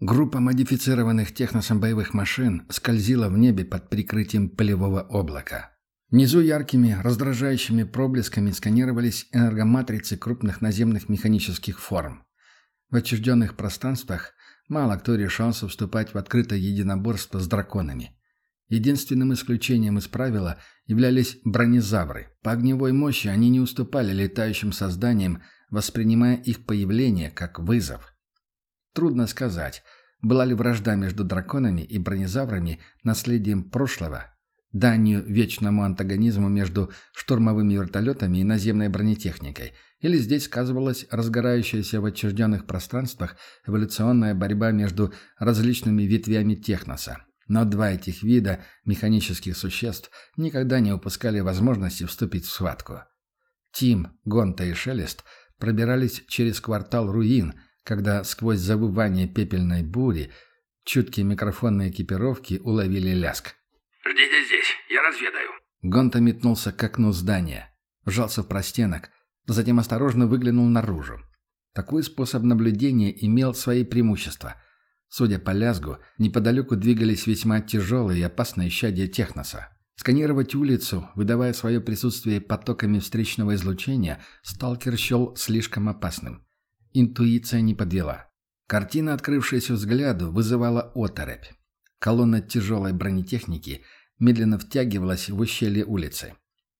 Группа модифицированных техносом боевых машин скользила в небе под прикрытием полевого облака. Внизу яркими, раздражающими проблесками сканировались энергоматрицы крупных наземных механических форм. В отчужденных пространствах мало кто решался вступать в открытое единоборство с драконами. Единственным исключением из правила являлись бронезавры. По огневой мощи они не уступали летающим созданиям, воспринимая их появление как вызов. Трудно сказать, была ли вражда между драконами и бронезаврами наследием прошлого, данью вечному антагонизму между штурмовыми вертолетами и наземной бронетехникой, или здесь сказывалась разгорающаяся в отчужденных пространствах эволюционная борьба между различными ветвями техноса. Но два этих вида механических существ никогда не упускали возможности вступить в схватку. Тим, Гонта и Шелест пробирались через квартал руин – когда сквозь завывание пепельной бури чуткие микрофонные экипировки уловили ляск. «Ждите здесь, я разведаю». Гонта метнулся к окну здания, вжался в простенок, затем осторожно выглянул наружу. Такой способ наблюдения имел свои преимущества. Судя по лязгу, неподалеку двигались весьма тяжелые и опасные щадия техноса. Сканировать улицу, выдавая свое присутствие потоками встречного излучения, сталкер счел слишком опасным. Интуиция не подвела. Картина, открывшаяся взгляду, вызывала оторопь. Колонна тяжелой бронетехники медленно втягивалась в ущелье улицы.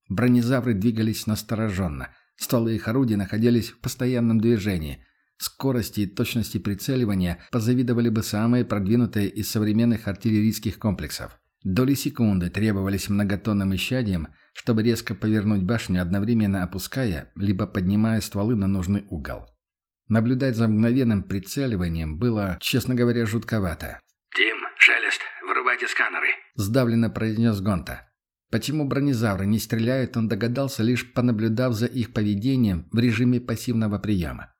Бронезавры двигались настороженно. Стволы их орудий находились в постоянном движении. Скорости и точности прицеливания позавидовали бы самые продвинутые из современных артиллерийских комплексов. Доли секунды требовались многотонным исчадиям, чтобы резко повернуть башню, одновременно опуская, либо поднимая стволы на нужный угол. Наблюдать за мгновенным прицеливанием было, честно говоря, жутковато. «Тим, Шелест, вырубайте сканеры», — сдавленно произнес Гонта. Почему бронезавры не стреляют, он догадался, лишь понаблюдав за их поведением в режиме пассивного приема.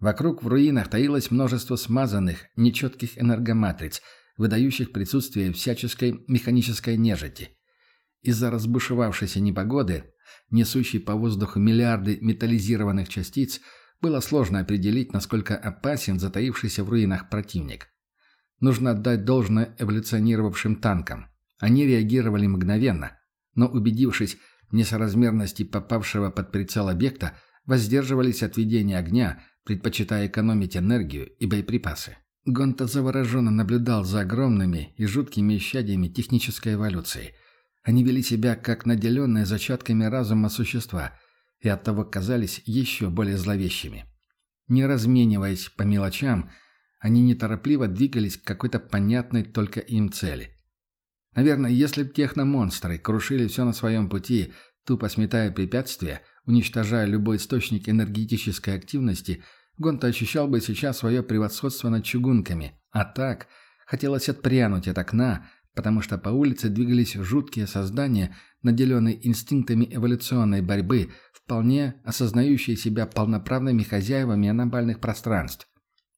Вокруг в руинах таилось множество смазанных, нечетких энергоматриц, выдающих присутствие всяческой механической нежити. Из-за разбушевавшейся непогоды, несущей по воздуху миллиарды металлизированных частиц, было сложно определить, насколько опасен затаившийся в руинах противник. Нужно отдать должное эволюционировавшим танкам. Они реагировали мгновенно, но, убедившись в несоразмерности попавшего под прицел объекта, воздерживались от ведения огня, предпочитая экономить энергию и боеприпасы. Гонта завороженно наблюдал за огромными и жуткими исчадиями технической эволюции. Они вели себя как наделенные зачатками разума существа – и оттого казались еще более зловещими. Не размениваясь по мелочам, они неторопливо двигались к какой-то понятной только им цели. Наверное, если б техномонстры крушили все на своем пути, тупо сметая препятствия, уничтожая любой источник энергетической активности, Гонта ощущал бы сейчас свое превосходство над чугунками. А так, хотелось отпрянуть от окна, потому что по улице двигались жуткие создания, наделенные инстинктами эволюционной борьбы, вполне осознающие себя полноправными хозяевами аномальных пространств.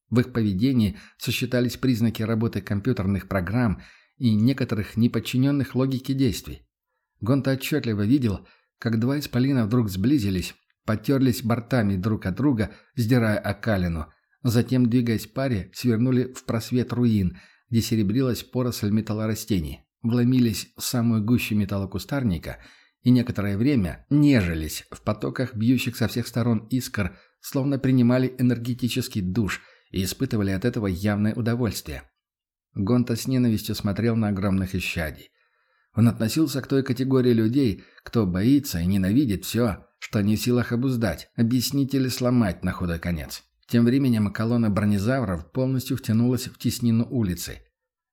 В их поведении сосчитались признаки работы компьютерных программ и некоторых неподчиненных логике действий. Гонта отчетливо видел, как два исполина вдруг сблизились, потерлись бортами друг от друга, сдирая окалину, затем, двигаясь паре, свернули в просвет руин, где серебрилась поросль металлорастений, вломились в самую гущу металлокустарника – и некоторое время нежились в потоках бьющих со всех сторон искр, словно принимали энергетический душ и испытывали от этого явное удовольствие. Гонта с ненавистью смотрел на огромных исчадий. Он относился к той категории людей, кто боится и ненавидит все, что не в силах обуздать, объяснить или сломать на худой конец. Тем временем колонна бронезавров полностью втянулась в теснину улицы.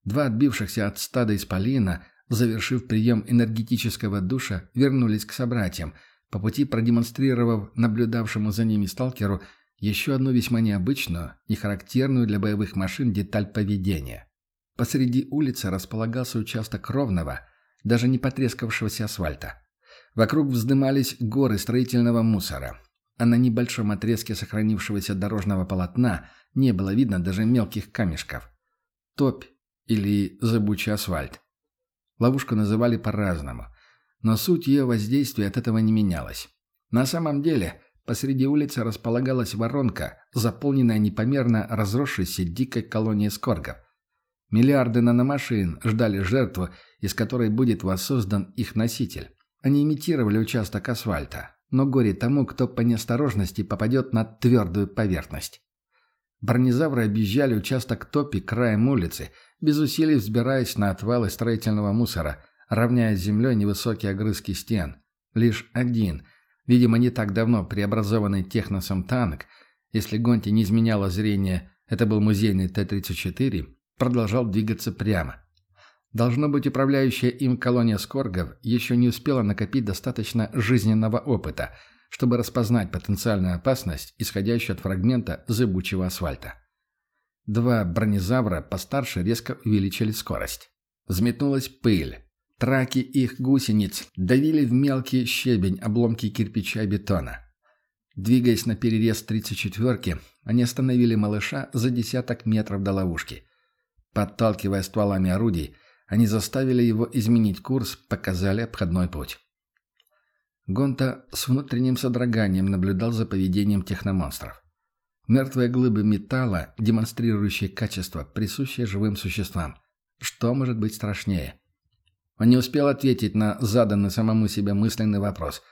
Два отбившихся от стада исполина завершив прием энергетического душа, вернулись к собратьям, по пути продемонстрировав наблюдавшему за ними сталкеру еще одну весьма необычную, нехарактерную для боевых машин деталь поведения. Посреди улицы располагался участок ровного, даже не потрескавшегося асфальта. Вокруг вздымались горы строительного мусора, а на небольшом отрезке сохранившегося дорожного полотна не было видно даже мелких камешков. Топь или зыбучий асфальт. Ловушку называли по-разному, но суть ее воздействия от этого не менялась. На самом деле, Посреди улицы располагалась воронка, заполненная непомерно разросшейся дикой колонией скоргов. Миллиарды наномашин ждали жертву, из которой будет воссоздан их носитель. Они имитировали участок асфальта, но горе тому, кто по неосторожности попадет на твердую поверхность. Бронезавры объезжали участок топи краем улицы, без усилий взбираясь на отвалы строительного мусора, равняя землей невысокие огрызки стен. Лишь один – Видимо, не так давно преобразованный техносом танк, если Гонти не изменяло зрение, это был музейный Т-34, продолжал двигаться прямо. Должно быть, управляющая им колония скоргов еще не успела накопить достаточно жизненного опыта, чтобы распознать потенциальную опасность, исходящую от фрагмента зыбучего асфальта. Два бронезавра постарше резко увеличили скорость. Взметнулась пыль. Траки их гусениц давили в мелкий щебень обломки кирпича и бетона. Двигаясь на перерез 34-ки, они остановили малыша за десяток метров до ловушки. Подталкивая стволами орудий, они заставили его изменить курс, показали обходной путь. Гонта с внутренним содроганием наблюдал за поведением техномонстров. Мертвые глыбы металла, демонстрирующие качество, присущие живым существам. Что может быть страшнее? Он не успел ответить на заданный самому себе мысленный вопрос.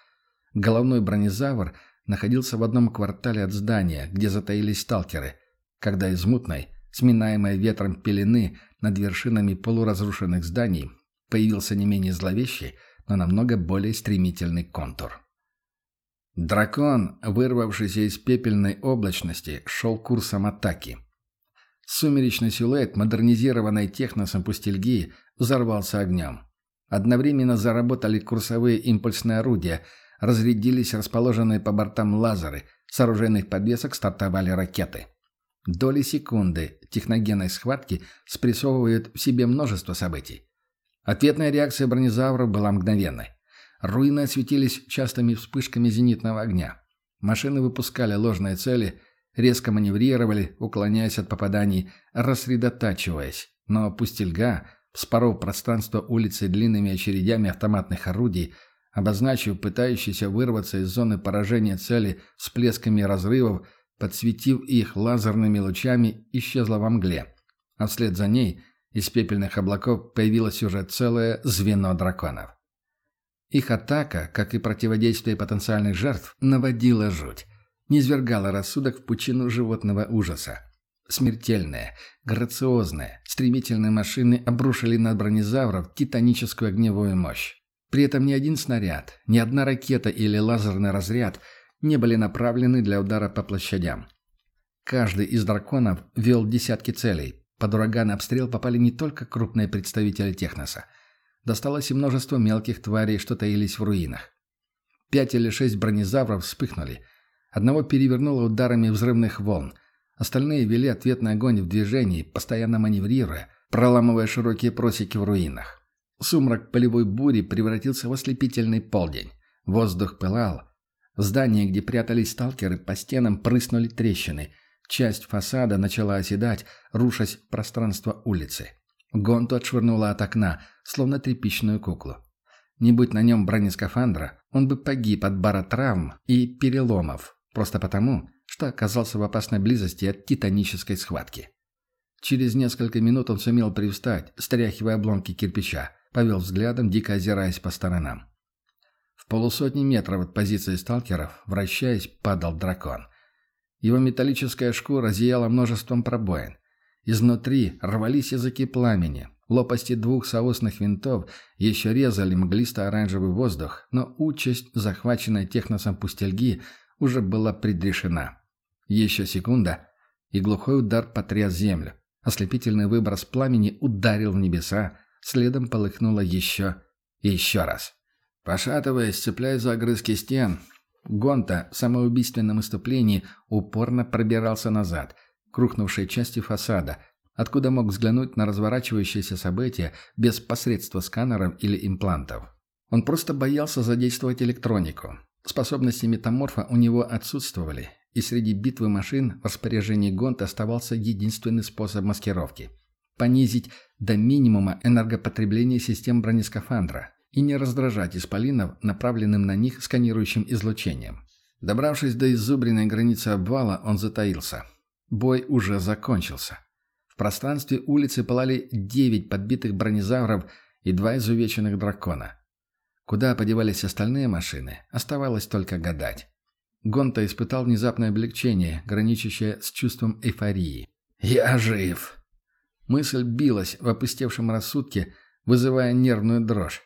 Головной бронезавр находился в одном квартале от здания, где затаились сталкеры, когда из мутной, сминаемой ветром пелены над вершинами полуразрушенных зданий появился не менее зловещий, но намного более стремительный контур. Дракон, вырвавшийся из пепельной облачности, шел курсом атаки. Сумеречный силуэт модернизированной техносом пустельги взорвался огнем. Одновременно заработали курсовые импульсные орудия, разрядились расположенные по бортам лазеры, с оружейных подвесок стартовали ракеты. Доли секунды техногенной схватки спрессовывают в себе множество событий. Ответная реакция бронезавров была мгновенной. Руины осветились частыми вспышками зенитного огня. Машины выпускали ложные цели, резко маневрировали, уклоняясь от попаданий, рассредотачиваясь. Но пустельга Вспоров пространство улицы длинными очередями автоматных орудий, обозначив пытающиеся вырваться из зоны поражения цели всплесками разрывов, подсветив их лазерными лучами, исчезла во мгле. А вслед за ней из пепельных облаков появилось уже целое звено драконов. Их атака, как и противодействие потенциальных жертв, наводила жуть, низвергала рассудок в пучину животного ужаса. Смертельные, грациозные, стремительные машины обрушили на бронезавров титаническую огневую мощь. При этом ни один снаряд, ни одна ракета или лазерный разряд не были направлены для удара по площадям. Каждый из драконов вел десятки целей. Под ураганный обстрел попали не только крупные представители техноса. Досталось и множество мелких тварей, что таились в руинах. Пять или шесть бронезавров вспыхнули. Одного перевернуло ударами взрывных волн – Остальные вели ответный огонь в движении, постоянно маневрируя, проламывая широкие просеки в руинах. Сумрак полевой бури превратился в ослепительный полдень. Воздух пылал. В здании, где прятались сталкеры, по стенам прыснули трещины. Часть фасада начала оседать, рушась в пространство улицы. Гонту отшвырнула от окна, словно тряпичную куклу. Не будь на нем бронескафандра, он бы погиб от баротравм и переломов, просто потому, что оказался в опасной близости от титанической схватки. Через несколько минут он сумел привстать, стряхивая обломки кирпича, повел взглядом, дико озираясь по сторонам. В полусотни метров от позиции сталкеров, вращаясь, падал дракон. Его металлическая шкура зияла множеством пробоин. Изнутри рвались языки пламени. Лопасти двух соосных винтов еще резали мглисто-оранжевый воздух, но участь, захваченной техносом пустельги, уже была предрешена. Еще секунда, и глухой удар потряс землю. Ослепительный выброс пламени ударил в небеса, следом полыхнуло еще и еще раз. Пошатываясь, цепляясь за огрызки стен, Гонта в самоубийственном иступлении упорно пробирался назад, к рухнувшей части фасада, откуда мог взглянуть на разворачивающиеся события без посредства сканеров или имплантов. Он просто боялся задействовать электронику. Способности метаморфа у него отсутствовали, и среди битвы машин в распоряжении Гонт оставался единственный способ маскировки – понизить до минимума энергопотребление систем бронескафандра и не раздражать исполинов направленным на них сканирующим излучением. Добравшись до изубренной границы обвала, он затаился. Бой уже закончился. В пространстве улицы пылали девять подбитых бронезавров и два изувеченных дракона. Куда подевались остальные машины, оставалось только гадать. Гонта испытал внезапное облегчение, граничащее с чувством эйфории. «Я жив!» Мысль билась в опустевшем рассудке, вызывая нервную дрожь.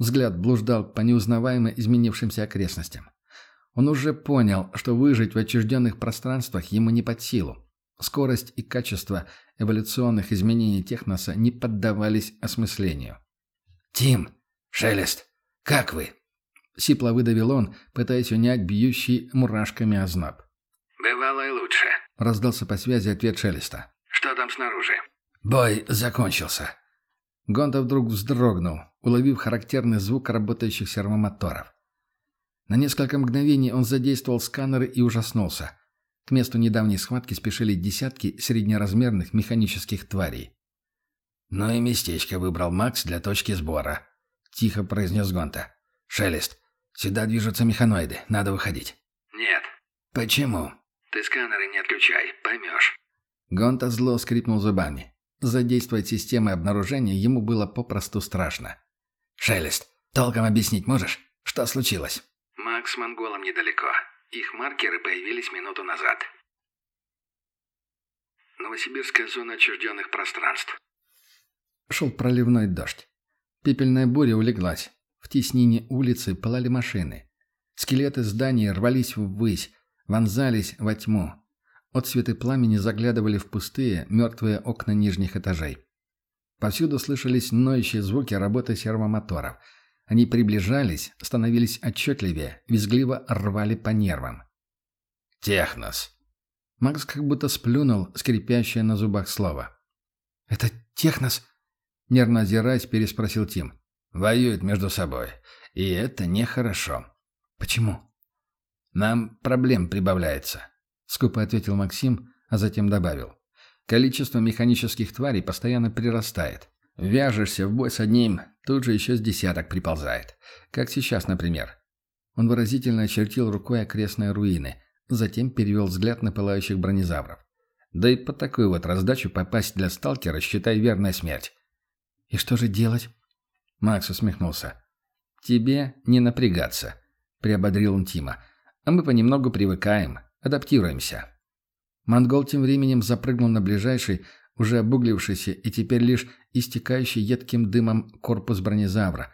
Взгляд блуждал по неузнаваемо изменившимся окрестностям. Он уже понял, что выжить в отчужденных пространствах ему не под силу. Скорость и качество эволюционных изменений техноса не поддавались осмыслению. «Тим! Шелест! Как вы?» Сипло выдавил он, пытаясь унять бьющий мурашками озноб. «Бывало и лучше», — раздался по связи ответ Шелеста. «Что там снаружи?» «Бой закончился». Гонта вдруг вздрогнул, уловив характерный звук работающих сервомоторов. На несколько мгновений он задействовал сканеры и ужаснулся. К месту недавней схватки спешили десятки среднеразмерных механических тварей. «Ну и местечко выбрал Макс для точки сбора», — тихо произнес Гонта. «Шелест, сюда движутся механоиды, надо выходить». «Нет». «Почему?» «Ты сканеры не отключай, поймешь». Гонта зло скрипнул зубами. Задействовать системы обнаружения ему было попросту страшно. «Шелест, толком объяснить можешь? Что случилось?» «Макс с монголом недалеко. Их маркеры появились минуту назад. Новосибирская зона отчужденных пространств. Шел проливной дождь. Пепельная буря улеглась. В теснине улицы пылали машины. Скелеты зданий рвались ввысь, вонзались во тьму. Отцветы пламени заглядывали в пустые, мертвые окна нижних этажей. Повсюду слышались ноющие звуки работы сервомоторов – они приближались, становились отчетливее, визгливо рвали по нервам. «Технос!» Макс как будто сплюнул, скрипящее на зубах слово. «Это Технос?» Нервно озираясь, переспросил Тим. «Воюют между собой. И это нехорошо». «Почему?» «Нам проблем прибавляется», — скупо ответил Максим, а затем добавил. «Количество механических тварей постоянно прирастает. Вяжешься в бой с одним, тут же еще с десяток приползает. Как сейчас, например. Он выразительно очертил рукой окрестные руины, затем перевел взгляд на пылающих бронезавров. Да и по такой вот раздачу попасть для сталкера, считай, верная смерть. «И что же делать?» Макс усмехнулся. «Тебе не напрягаться», — приободрил он Тима. «А мы понемногу привыкаем, адаптируемся». Монгол тем временем запрыгнул на ближайший, уже обуглившийся и теперь лишь истекающий едким дымом корпус бронезавра.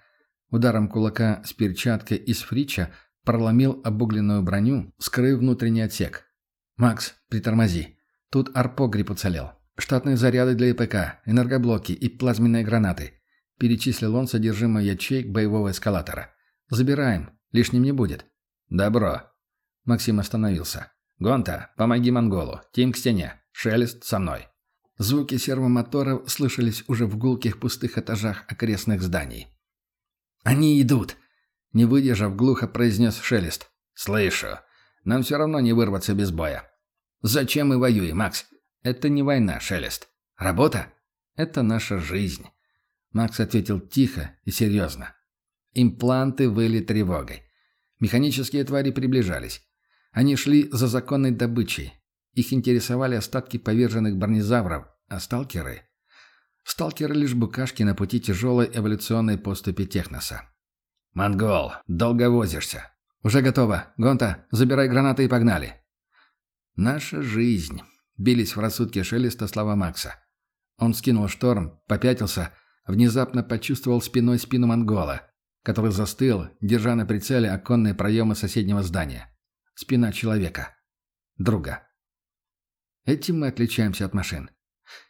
Ударом кулака с перчаткой из фрича проломил обугленную броню, скрыв внутренний отсек. «Макс, притормози. Тут арпогреб уцелел. Штатные заряды для ИПК, энергоблоки и плазменные гранаты». Перечислил он содержимое ячеек боевого эскалатора. «Забираем. Лишним не будет». «Добро». Максим остановился. «Гонта, помоги монголу. Тим к стене. Шелест со мной». Звуки сервомоторов слышались уже в гулких пустых этажах окрестных зданий. «Они идут!» — не выдержав, глухо произнес Шелест. «Слышу. Нам все равно не вырваться без боя. Зачем мы воюем, Макс? Это не война, Шелест. Работа? Это наша жизнь». Макс ответил тихо и серьезно. Импланты выли тревогой. Механические твари приближались. Они шли за законной добычей, их интересовали остатки поверженных бронезавров, а сталкеры... Сталкеры лишь букашки на пути тяжелой эволюционной поступи техноса. «Монгол, долго возишься?» «Уже готово. Гонта, забирай гранаты и погнали». «Наша жизнь», — бились в рассудке Шелеста слова Макса. Он скинул шторм, попятился, внезапно почувствовал спиной спину монгола, который застыл, держа на прицеле оконные проемы соседнего здания. Спина человека. Друга. Этим мы отличаемся от машин.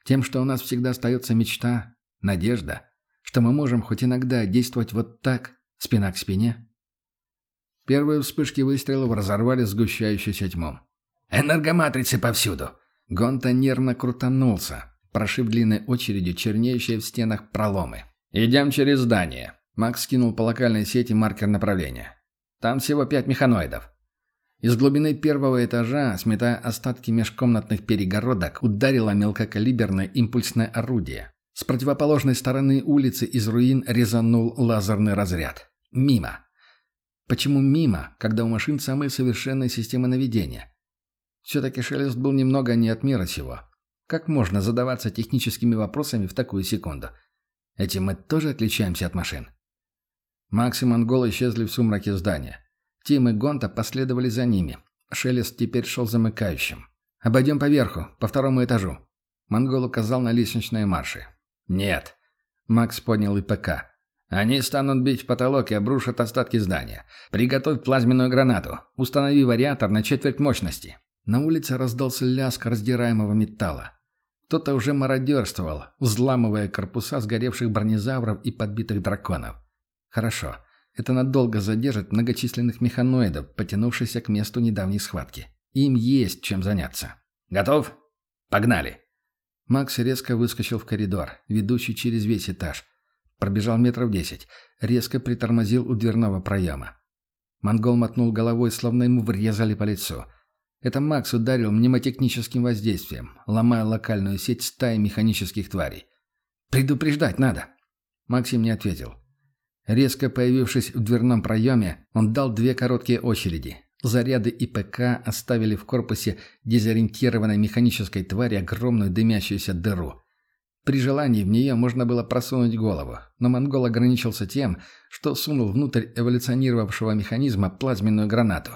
Тем, что у нас всегда остается мечта, надежда, что мы можем хоть иногда действовать вот так, спина к спине. Первые вспышки выстрелов разорвали сгущающуюся тьму. «Энергоматрицы повсюду!» Гонта нервно крутанулся, прошив длинной очередью чернеющие в стенах проломы. «Идем через здание». Макс скинул по локальной сети маркер направления. «Там всего пять механоидов. Из глубины первого этажа, сметая остатки межкомнатных перегородок, ударило мелкокалиберное импульсное орудие. С противоположной стороны улицы из руин резанул лазерный разряд. Мимо. Почему мимо, когда у машин самые совершенные системы наведения? Все-таки Шелест был немного не от мира сего. Как можно задаваться техническими вопросами в такую секунду? Этим мы тоже отличаемся от машин. Макс и Монгол исчезли в сумраке здания. Тим и Гонта последовали за ними. Шелест теперь шел замыкающим. «Обойдем поверху, по второму этажу». Монгол указал на лестничные марши. «Нет». Макс поднял ИПК. «Они станут бить в потолок и обрушат остатки здания. Приготовь плазменную гранату. Установи вариатор на четверть мощности». На улице раздался лязг раздираемого металла. Кто-то уже мародерствовал, взламывая корпуса сгоревших бронезавров и подбитых драконов. Хорошо. Это надолго задержит многочисленных механоидов, потянувшихся к месту недавней схватки. Им есть чем заняться. «Готов? Погнали!» Макс резко выскочил в коридор, ведущий через весь этаж. Пробежал метров десять. Резко притормозил у дверного проема. Монгол мотнул головой, словно ему врезали по лицу. Это Макс ударил мнемотехническим воздействием, ломая локальную сеть стаи механических тварей. «Предупреждать надо!» Максим не ответил. Резко появившись в дверном проеме, он дал две короткие очереди. Заряды ИПК оставили в корпусе дезориентированной механической твари огромную дымящуюся дыру. При желании в нее можно было просунуть голову, но монгол ограничился тем, что сунул внутрь эволюционировавшего механизма плазменную гранату.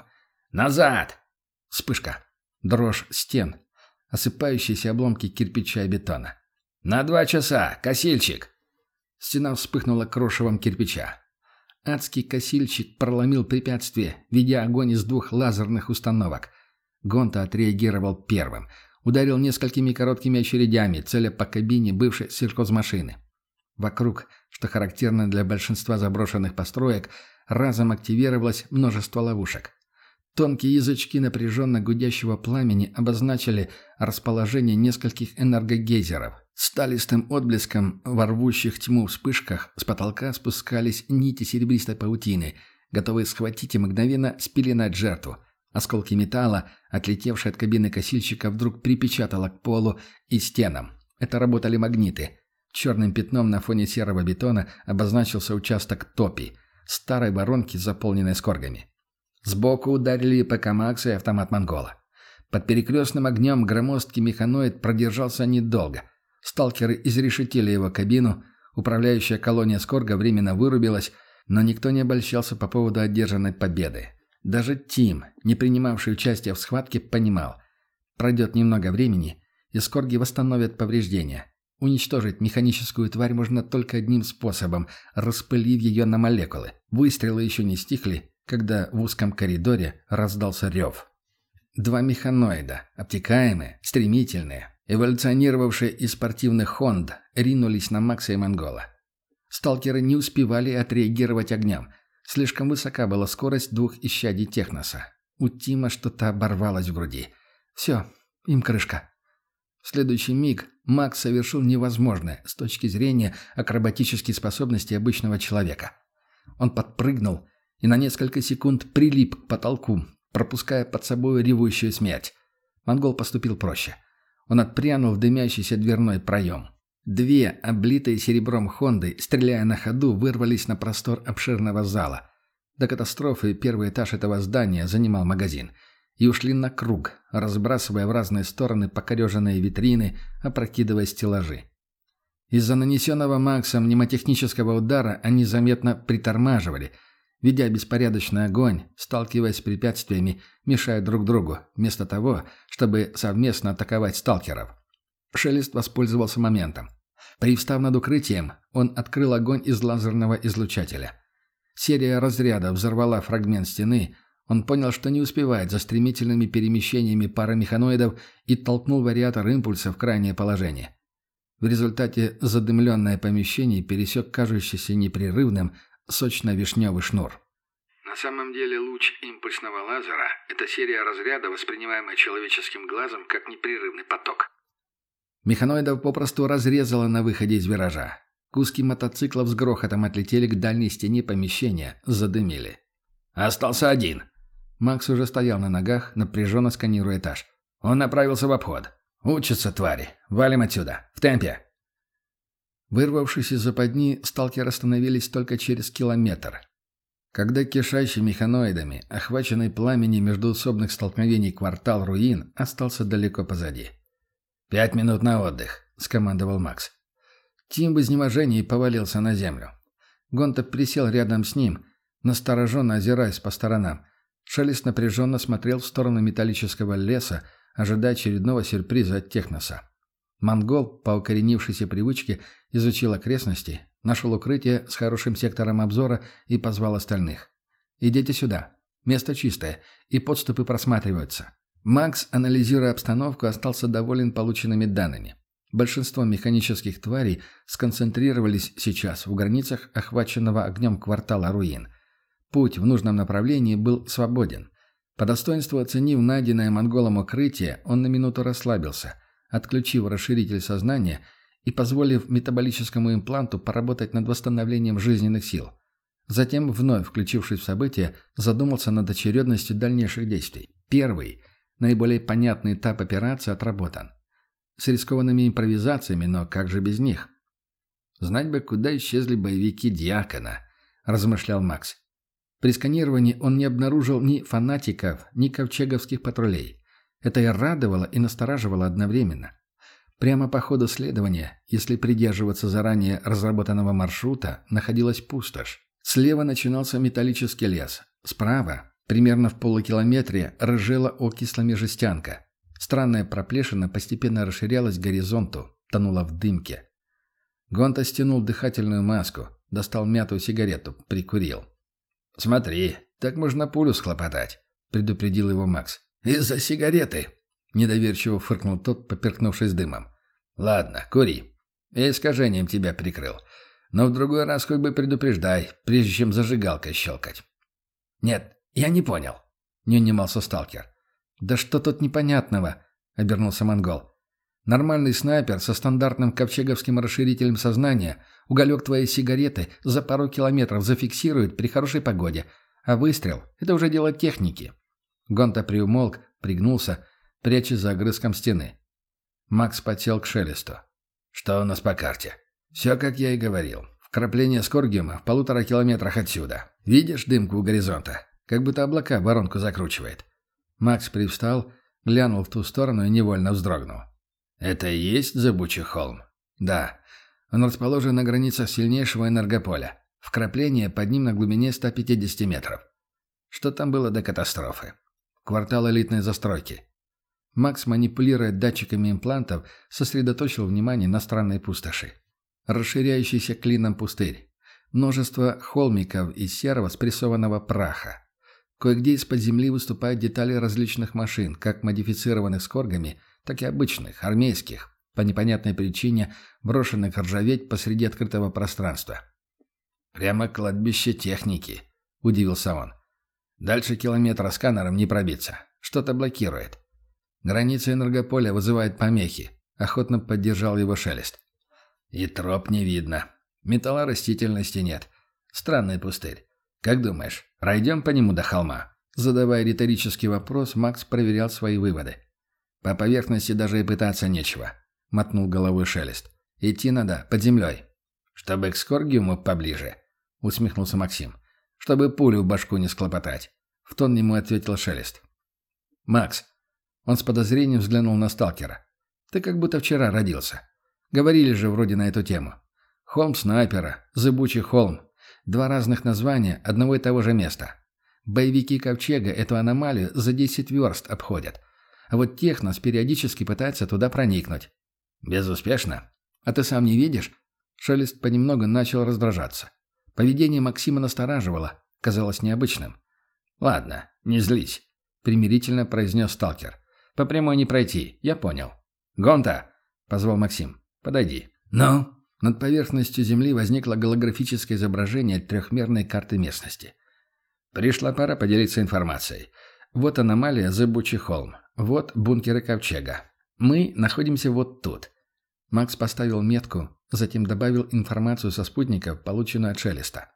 «Назад!» Вспышка. Дрожь стен. Осыпающиеся обломки кирпича и бетона. «На два часа! Косильщик!» Стена вспыхнула крошевом кирпича. Адский косильщик проломил препятствие, ведя огонь из двух лазерных установок. Гонта отреагировал первым. Ударил несколькими короткими очередями, целя по кабине бывшей сельхозмашины. Вокруг, что характерно для большинства заброшенных построек, разом активировалось множество ловушек. Тонкие язычки напряженно гудящего пламени обозначили расположение нескольких энергогейзеров. Сталистым отблеском во рвущих тьму вспышках с потолка спускались нити серебристой паутины, готовые схватить и мгновенно спеленать жертву. Осколки металла, отлетевшие от кабины косильщика, вдруг припечатало к полу и стенам. Это работали магниты. Черным пятном на фоне серого бетона обозначился участок топи, старой воронки, заполненной скоргами. Сбоку ударили ПК Макс и автомат Монгола. Под перекрестным огнем громоздкий механоид продержался недолго. Сталкеры изрешетили его кабину, управляющая колония Скорга временно вырубилась, но никто не обольщался по поводу одержанной победы. Даже Тим, не принимавший участие в схватке, понимал. Пройдет немного времени, и Скорги восстановят повреждения. Уничтожить механическую тварь можно только одним способом, распылив ее на молекулы. Выстрелы еще не стихли, когда в узком коридоре раздался рев. Два механоида, обтекаемые, стремительные, эволюционировавшие из спортивных «Хонд», ринулись на Макса и Монгола. Сталкеры не успевали отреагировать огнем. Слишком высока была скорость двух исчадий Техноса. У Тима что-то оборвалось в груди. Все, им крышка. В следующий миг Макс совершил невозможное с точки зрения акробатической способности обычного человека. Он подпрыгнул и на несколько секунд прилип к потолку, пропуская под собой ревущую смерть. Монгол поступил проще. Он отпрянул в дымящийся дверной проем. Две, облитые серебром Хонды, стреляя на ходу, вырвались на простор обширного зала. До катастрофы первый этаж этого здания занимал магазин. И ушли на круг, разбрасывая в разные стороны покореженные витрины, опрокидывая стеллажи. Из-за нанесенного Максом мнемотехнического удара они заметно притормаживали – ведя беспорядочный огонь, сталкиваясь с препятствиями, мешая друг другу, вместо того, чтобы совместно атаковать сталкеров. Шелест воспользовался моментом. Привстав над укрытием, он открыл огонь из лазерного излучателя. Серия разрядов взорвала фрагмент стены, он понял, что не успевает за стремительными перемещениями пары механоидов и толкнул вариатор импульса в крайнее положение. В результате задымленное помещение пересек кажущийся непрерывным, сочно-вишневый шнур. На самом деле луч импульсного лазера – это серия разряда, воспринимаемая человеческим глазом как непрерывный поток. Механоидов попросту разрезало на выходе из виража. Куски мотоциклов с грохотом отлетели к дальней стене помещения, задымили. «Остался один». Макс уже стоял на ногах, напряженно сканируя этаж. Он направился в обход. «Учатся твари. Валим отсюда. В темпе». Вырвавшись из западни, сталкеры остановились только через километр. когда кишащий механоидами, охваченный пламенем междуусобных столкновений квартал руин, остался далеко позади. «Пять минут на отдых», — скомандовал Макс. Тим в изнеможении повалился на землю. Гонта присел рядом с ним, настороженно озираясь по сторонам. Шелест напряженно смотрел в сторону металлического леса, ожидая очередного сюрприза от Техноса. Монгол, по укоренившейся привычке, изучил окрестности, нашел укрытие с хорошим сектором обзора и позвал остальных. «Идите сюда. Место чистое, и подступы просматриваются». Макс, анализируя обстановку, остался доволен полученными данными. Большинство механических тварей сконцентрировались сейчас в границах охваченного огнем квартала руин. Путь в нужном направлении был свободен. По достоинству оценив найденное монголом укрытие, он на минуту расслабился, отключив расширитель сознания и позволив метаболическому импланту поработать над восстановлением жизненных сил. Затем, вновь включившись в события, задумался над очередностью дальнейших действий. Первый, наиболее понятный этап операции отработан с рискованными импровизациями, но как же без них? «Знать бы, куда исчезли боевики Дьякона», — размышлял Макс. При сканировании он не обнаружил ни фанатиков, ни ковчеговских патрулей. Это и радовало, и настораживало одновременно. Прямо по ходу следования, если придерживаться заранее разработанного маршрута, находилась пустошь. Слева начинался металлический лес. Справа, примерно в полукилометре, рыжела окислами жестянка. Странная проплешина постепенно расширялась к горизонту, тонула в дымке. Гонта стянул дыхательную маску, достал мятую сигарету, прикурил. «Смотри, так можно пулю схлопотать», — предупредил его Макс. «Из-за сигареты», — недоверчиво фыркнул тот, поперкнувшись дымом. «Ладно, кури. Я искажением тебя прикрыл. Но в другой раз хоть бы предупреждай, прежде чем зажигалкой щелкать». «Нет, я не понял», — не унимался сталкер. «Да что тут непонятного?» — обернулся монгол. «Нормальный снайпер со стандартным ковчеговским расширителем сознания уголек твоей сигареты за пару километров зафиксирует при хорошей погоде, а выстрел — это уже дело техники». Гонта приумолк, пригнулся, прячась за огрызком стены. Макс потел к шелесту. «Что у нас по карте?» «Все, как я и говорил. Вкрапление скоргиума в полутора километрах отсюда. Видишь дымку у горизонта? Как будто облака воронку закручивает. Макс привстал, глянул в ту сторону и невольно вздрогнул. «Это и есть зыбучий холм?» «Да. Он расположен на границах сильнейшего энергополя. Вкрапление под ним на глубине 150 метров. Что там было до катастрофы? Квартал элитной застройки». Макс, манипулируя датчиками имплантов, сосредоточил внимание на странной пустоши. Расширяющийся клином пустырь. Множество холмиков из серого спрессованного праха. Кое-где из-под земли выступают детали различных машин, как модифицированных скоргами, так и обычных, армейских, по непонятной причине брошенных ржаветь посреди открытого пространства. «Прямо кладбище техники», — удивился он. «Дальше километра сканером не пробиться. Что-то блокирует. Граница энергополя вызывает помехи», — охотно поддержал его шелест. «И троп не видно. Металлорастительности нет. Странный пустырь. Как думаешь, пройдем по нему до холма?» Задавая риторический вопрос, Макс проверял свои выводы. «По поверхности даже и пытаться нечего», — мотнул головой Шелест. «Идти надо под землей». «Чтобы к Скоргиуму поближе», — усмехнулся Максим. «Чтобы пулю в башку не склопотать», — в тон ему ответил Шелест. «Макс». Он с подозрением взглянул на сталкера. «Ты как будто вчера родился. Говорили же вроде на эту тему. Холм снайпера, зыбучий холм, Два разных названия одного и того же места. Боевики Ковчега эту аномалию за 10 верст обходят. А вот Технос периодически пытается туда проникнуть. Безуспешно. А ты сам не видишь? Шелест понемногу начал раздражаться. Поведение Максима настораживало, казалось необычным. «Ладно, не злись», — примирительно произнес сталкер. «По прямой не пройти, я понял». «Гонта!» — позвал Максим. «Подойди». «Ну?» Над поверхностью Земли возникло голографическое изображение трехмерной карты местности. Пришла пора поделиться информацией. Вот аномалия Зыбучий холм. Вот бункеры Ковчега. Мы находимся вот тут. Макс поставил метку, затем добавил информацию со спутников, полученную от Шелеста.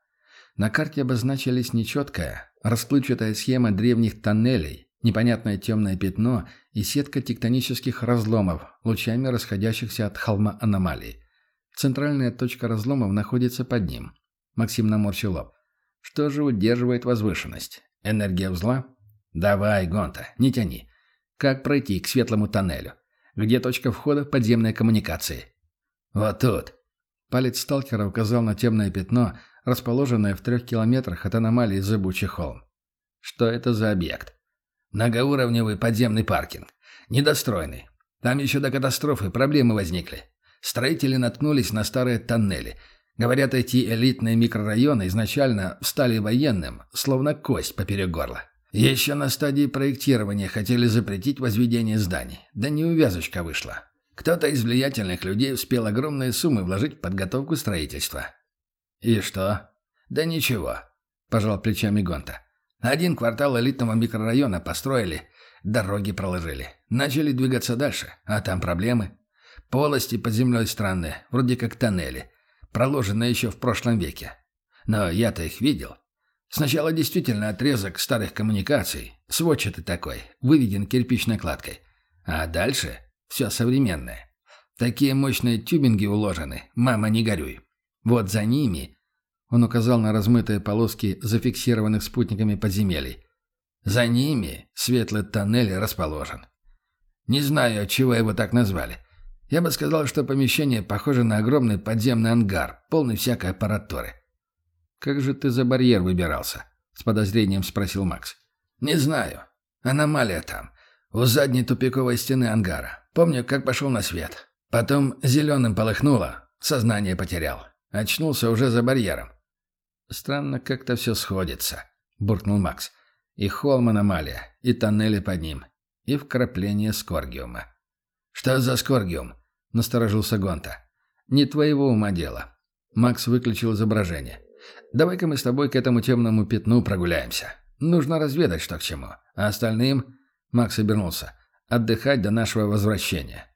На карте обозначились нечеткая, расплывчатая схема древних тоннелей, непонятное темное пятно и сетка тектонических разломов, лучами расходящихся от холма аномалии. Центральная точка разломов находится под ним. Максим наморщил лоб. Что же удерживает возвышенность? Энергия узла? Давай, Гонта, не тяни. Как пройти к светлому тоннелю? Где точка входа в подземные коммуникации? Вот тут. Палец сталкера указал на темное пятно, расположенное в трех километрах от аномалии Зыбучий холм. Что это за объект? Многоуровневый подземный паркинг. Недостроенный. Там еще до катастрофы проблемы возникли. Строители наткнулись на старые тоннели. Говорят, эти элитные микрорайоны изначально стали военным, словно кость поперек горла. Еще на стадии проектирования хотели запретить возведение зданий. Да неувязочка вышла. Кто-то из влиятельных людей успел огромные суммы вложить в подготовку строительства. «И что?» «Да ничего», – пожал плечами Гонта. Один квартал элитного микрорайона построили, дороги проложили. Начали двигаться дальше, а там проблемы. Полости под землей странные, вроде как тоннели, проложенные еще в прошлом веке. Но я-то их видел. Сначала действительно отрезок старых коммуникаций, сводчатый такой, выведен кирпичной кладкой. А дальше все современное. Такие мощные тюбинги уложены, мама, не горюй. Вот за ними он указал на размытые полоски зафиксированных спутниками подземелий. За ними светлый тоннель расположен. Не знаю, чего его так назвали. Я бы сказал, что помещение похоже на огромный подземный ангар, полный всякой аппаратуры. «Как же ты за барьер выбирался?» — с подозрением спросил Макс. «Не знаю. Аномалия там. У задней тупиковой стены ангара. Помню, как пошел на свет. Потом зеленым полыхнуло. Сознание потерял. Очнулся уже за барьером. «Странно как-то все сходится», — буркнул Макс. «И холм аномалия, и тоннели под ним, и вкрапление скоргиума». «Что за скоргиум?» — насторожился Гонта. «Не твоего ума дело». Макс выключил изображение. «Давай-ка мы с тобой к этому темному пятну прогуляемся. Нужно разведать, что к чему. А остальным...» Макс обернулся. «Отдыхать до нашего возвращения.